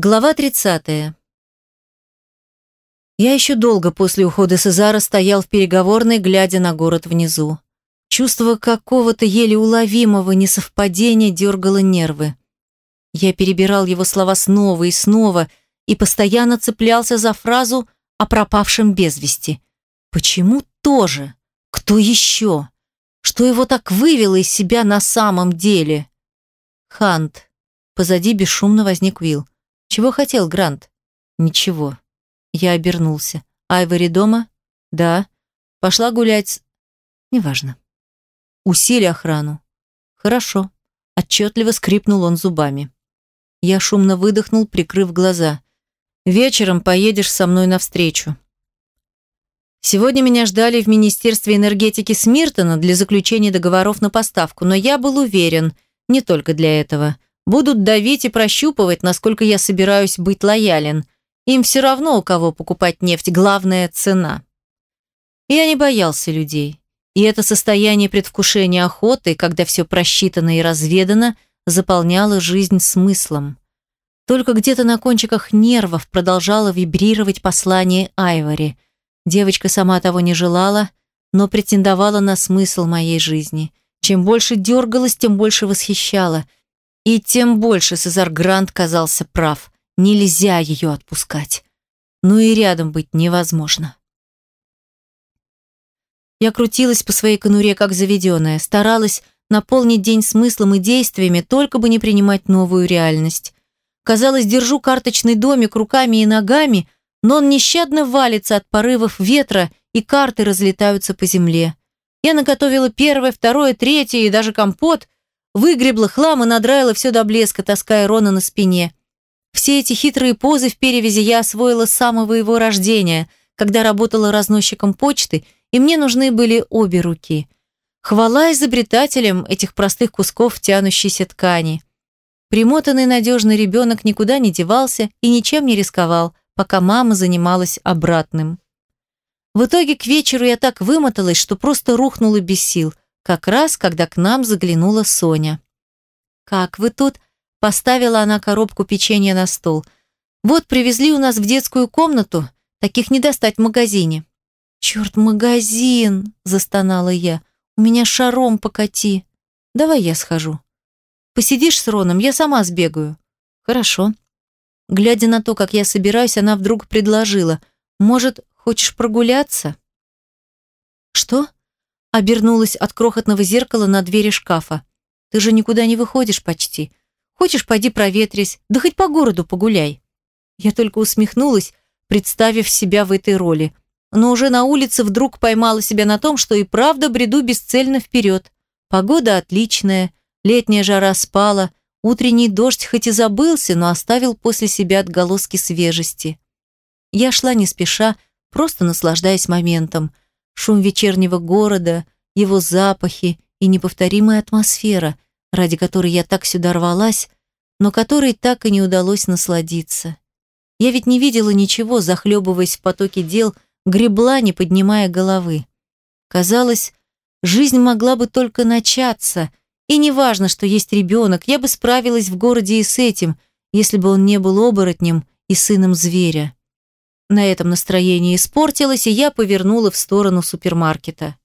Глава 30. Я еще долго после ухода Сезара стоял в переговорной, глядя на город внизу. Чувство какого-то еле уловимого несовпадения дергало нервы. Я перебирал его слова снова и снова и постоянно цеплялся за фразу о пропавшем без вести. Почему тоже? Кто еще? Что его так вывело из себя на самом деле? Хант. Позади бесшумно возник Уилл. Чего хотел Грант? Ничего. Я обернулся. Айвори дома? Да. Пошла гулять. Неважно. Усили охрану. Хорошо. Отчетливо скрипнул он зубами. Я шумно выдохнул, прикрыв глаза. Вечером поедешь со мной навстречу. Сегодня меня ждали в Министерстве энергетики Смиртона для заключения договоров на поставку, но я был уверен, не только для этого – Будут давить и прощупывать, насколько я собираюсь быть лоялен. Им все равно, у кого покупать нефть, главная цена. Я не боялся людей. И это состояние предвкушения охоты, когда все просчитано и разведано, заполняло жизнь смыслом. Только где-то на кончиках нервов продолжало вибрировать послание Айвори. Девочка сама того не желала, но претендовала на смысл моей жизни. Чем больше дергалась, тем больше восхищала – и тем больше Сезар Грант казался прав. Нельзя ее отпускать. Ну и рядом быть невозможно. Я крутилась по своей конуре, как заведенная, старалась наполнить день смыслом и действиями, только бы не принимать новую реальность. Казалось, держу карточный домик руками и ногами, но он нещадно валится от порывов ветра, и карты разлетаются по земле. Я наготовила первое, второе, третье и даже компот, Выгребла хлам и надраила все до блеска, таская Рона на спине. Все эти хитрые позы в перевязи я освоила с самого его рождения, когда работала разносчиком почты, и мне нужны были обе руки. Хвала изобретателям этих простых кусков тянущейся ткани. Примотанный надежный ребенок никуда не девался и ничем не рисковал, пока мама занималась обратным. В итоге к вечеру я так вымоталась, что просто рухнула без сил – как раз, когда к нам заглянула Соня. «Как вы тут?» – поставила она коробку печенья на стол. «Вот привезли у нас в детскую комнату, таких не достать в магазине». «Черт, магазин!» – застонала я. «У меня шаром покати. Давай я схожу». «Посидишь с Роном, я сама сбегаю». «Хорошо». Глядя на то, как я собираюсь, она вдруг предложила. «Может, хочешь прогуляться?» «Что?» Обернулась от крохотного зеркала на двери шкафа. «Ты же никуда не выходишь почти. Хочешь, пойди проветрись, да хоть по городу погуляй». Я только усмехнулась, представив себя в этой роли. Но уже на улице вдруг поймала себя на том, что и правда бреду бесцельно вперед. Погода отличная, летняя жара спала, утренний дождь хоть и забылся, но оставил после себя отголоски свежести. Я шла не спеша, просто наслаждаясь моментом – шум вечернего города, его запахи и неповторимая атмосфера, ради которой я так сюда рвалась, но которой так и не удалось насладиться. Я ведь не видела ничего, захлебываясь в потоке дел, гребла, не поднимая головы. Казалось, жизнь могла бы только начаться, и неважно, что есть ребенок, я бы справилась в городе и с этим, если бы он не был оборотнем и сыном зверя. На этом настроение испортилось, и я повернула в сторону супермаркета.